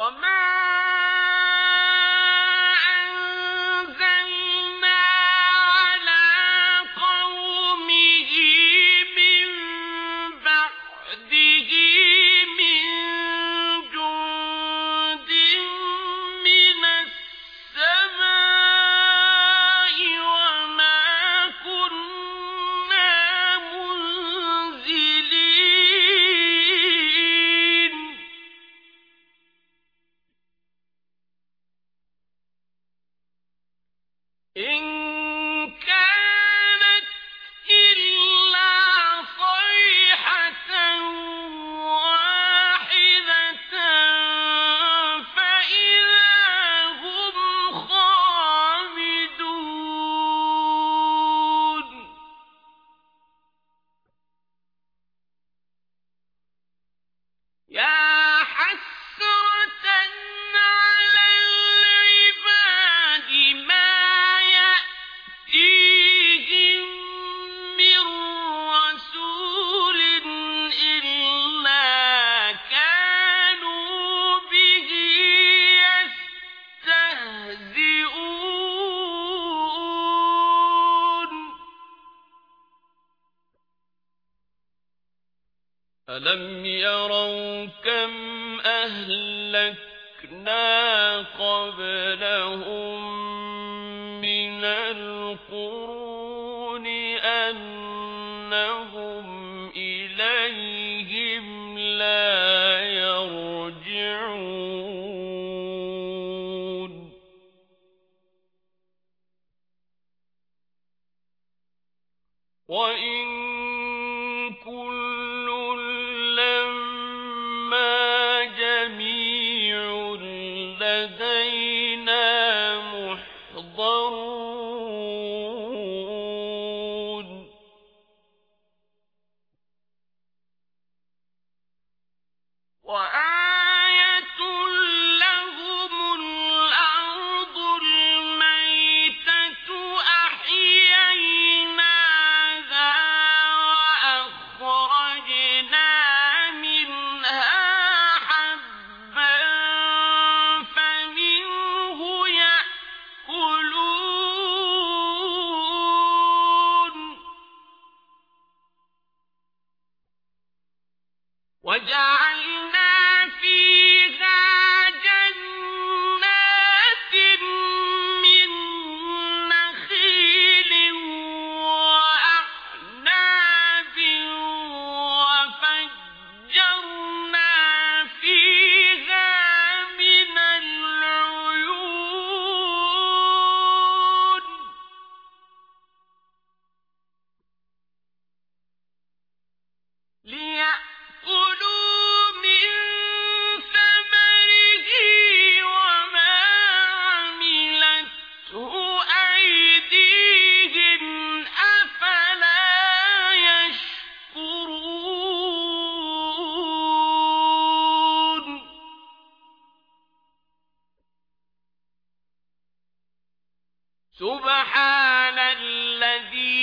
وما ألم يروا كم أهلكنا قبلهم من القرون وجعلنا سبحان الذي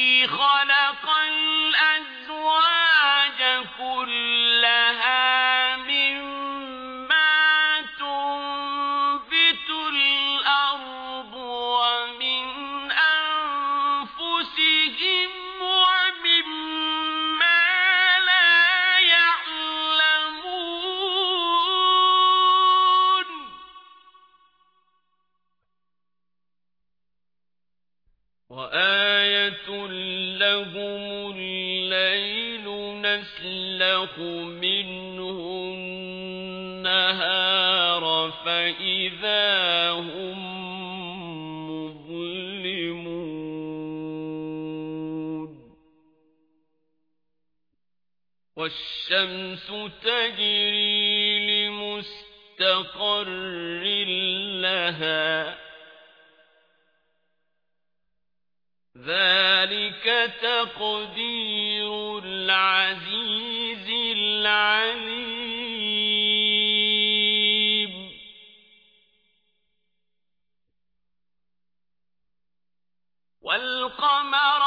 وآية لهم الليل نسلخ منه النهار فإذا هم مظلمون والشمس تجري لمستقر لها ذلك تقدير العزيز العليم. والقمر